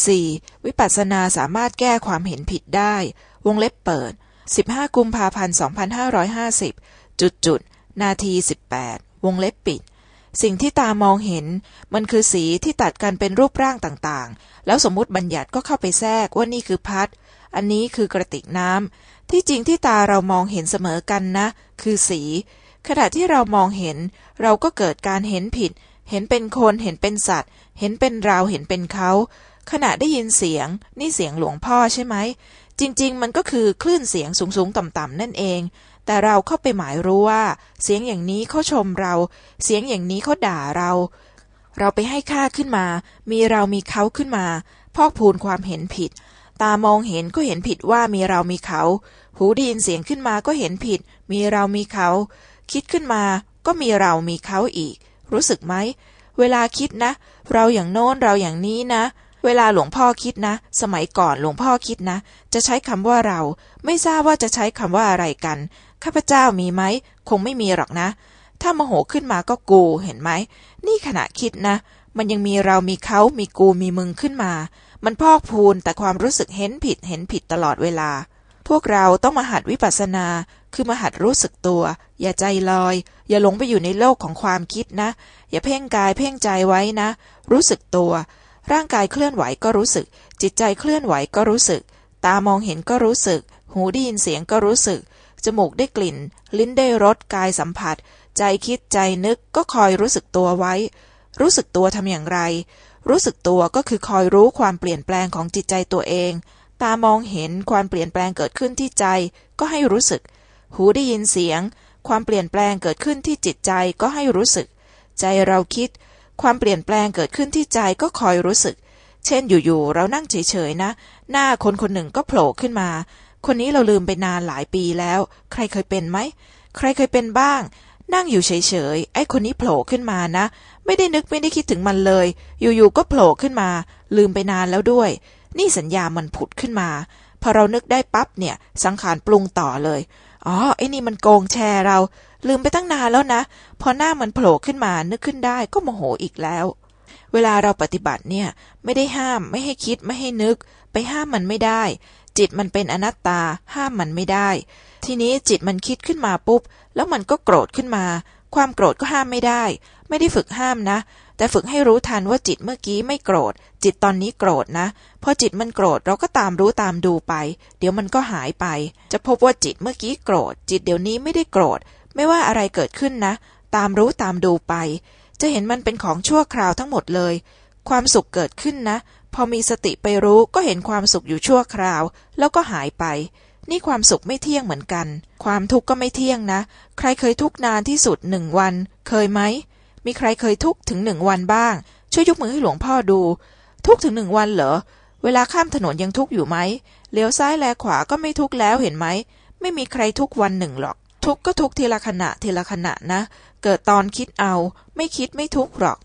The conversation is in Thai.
4. วิปัสสนาสามารถแก้ความเห็นผิดได้ วงเล็บเปิด 15 กุมภาพันธ์ 2550 จุดจุด นาที 18 วงเล็บปิด สิ่งที่ตามองเห็น มันคือสีที่ตัดกันเป็นรูปร่างต่างๆ แล้วสมมุติบัญญัติก็เข้าไปแทรกว่านี่คือพัด อันนี้คือกระติกน้ำ ที่จริงที่ตาเรามองเห็นเสมอกันนะ คือสี ขณะที่เรามองเห็น เราก็เกิดการเห็นผิด เห็นเป็นคน เห็นเป็นสัตว์ เห็นเป็นเรา เห็นเป็นเขา ขณะได้ยินเสียง นี่เสียงหลวงพ่อใช่ไหม จริง ๆ มันก็คือคลื่นเสียงสูงๆ ต่ำๆนั่นเอง แต่เราเข้าไปหมายรู้ว่า เสียงอย่างนี้เขาชมเรา เสียงอย่างนี้เขาด่าเรา เราไปให้ค่าขึ้นมา มีเรามีเขาขึ้นมา พอกพูนความเห็นผิด ตามองเห็นก็เห็นผิดว่ามีเรามีเขา หูได้ยินเสียงขึ้นมาก็เห็นผิด มีเรามีเขา คิดขึ้นมาก็มีเรามีเขาอีก รู้สึกไหม เวลาคิดนะ เราอย่างโน้นเราอย่างนี้นะ เวลาหลวงพ่อคิดนะ สมัยก่อนหลวงพ่อคิดนะ จะใช้คำว่าเรา ไม่ทราบว่าจะใช้คำว่าอะไรกัน ข้าพเจ้ามีไหม คงไม่มีหรอกนะ ถ้าโมโหขึ้นมาก็กู เห็นไหม นี่ขณะคิดนะ มันยังมีเรามีเขามีกูมีมึงขึ้นมา มันพอกพูนแต่ความรู้สึกเห็นผิดเห็นผิดตลอดเวลา พวกเราต้องมาหัดวิปัสสนา คือมาหัดรู้สึกตัว อย่าใจลอย อย่าหลงไปอยู่ในโลกของความคิดนะ อย่าเพ่งกายเพ่งใจไว้นะ รู้สึกตัว ร่างกายเคลื่อนไหวก็รู้สึก จิตใจเคลื่อนไหวก็รู้สึก ตามองเห็นก็รู้สึก หูได้ยินเสียงก็รู้สึก จมูกได้กลิ่น ลิ้นได้รสกายสัมผัส ใจคิดใจนึกก็คอยรู้สึกตัวไว้ รู้สึกตัวทำอย่างไร รู้สึกตัวก็คือคอยรู้ความเปลี่ยนแปลงของจิตใจตัวเอง ตามองเห็นความเปลี่ยนแปลงเกิดขึ้นที่ใจ ก็ให้รู้สึก หูได้ยินเสียง ความเปลี่ยนแปลงเกิดขึ้นที่จิตใจก็ให้รู้สึก ใจเราคิด ความเปลี่ยนแปลงเกิดขึ้นที่ใจก็คอยรู้สึก เช่นอยู่ๆเรานั่งเฉยๆนะ หน้าคนคนหนึ่งก็โผล่ขึ้นมา คนนี้เราลืมไปนานหลายปีแล้ว ใครเคยเป็นไหม ใครเคยเป็นบ้าง นั่งอยู่เฉยๆไอ้คนนี้โผล่ขึ้นมานะ ไม่ได้นึกไม่ได้คิดถึงมันเลย อยู่ๆก็โผล่ขึ้นมา ลืมไปนานแล้วด้วย นี่สัญญามันผุดขึ้นมา พอเรานึกได้ปั๊บเนี่ย สังขารปรุงต่อเลย อ๋อไอ้นี่มันโกงแชร์เรา ลืมไปตั้งนานแล้วนะ พอหน้ามันโผล่ขึ้นมานึกขึ้นได้ก็โมโหอีกแล้ว เวลาเราปฏิบัติเนี่ย ไม่ได้ห้ามไม่ให้คิดไม่ให้นึก ไปห้ามมันไม่ได้ จิตมันเป็นอนัตตาห้ามมันไม่ได้ ทีนี้จิตมันคิดขึ้นมาปุ๊บ แล้วมันก็โกรธขึ้นมา ความโกรธก็ห้ามไม่ได้ ไม่ได้ฝึกห้ามนะ แต่ฝึกให้รู้ทันว่าจิตเมื่อกี้ไม่โกรธ จิตตอนนี้โกรธนะ พอจิตมันโกรธเราก็ตามรู้ตามดูไป เดี๋ยวมันก็หายไป จะพบว่าจิตเมื่อกี้โกรธ จิตเดี๋ยวนี้ไม่ได้โกรธ ไม่ว่าอะไรเกิดขึ้นนะ ตามรู้ตามดูไป จะเห็นมันเป็นของชั่วคราวทั้งหมดเลย ความสุขเกิดขึ้นนะ พอมีสติไปรู้ก็เห็นความสุขอยู่ชั่วคราว แล้วก็หายไป นี่ความสุขไม่เที่ยงเหมือนกัน ความทุกข์ก็ไม่เที่ยงนะ ใครเคยทุกนานที่สุดหนึ่งวัน เคยไหม มีใครเคยทุกถึงหนึ่งวันบ้าง ช่วยยกมือให้หลวงพ่อดู ทุกถึงหนึ่งวันเหรอ เวลาข้ามถนนยังทุกอยู่ไหม เลี้ยวซ้ายแลขวาก็ไม่ทุกแล้วเห็นไหม ไม่มีใครทุกวันหนึ่งหรอก ทุกก็ทุกทีละขณะทีละขณะนะ เกิดตอนคิดเอา ไม่คิดไม่ทุกหรอก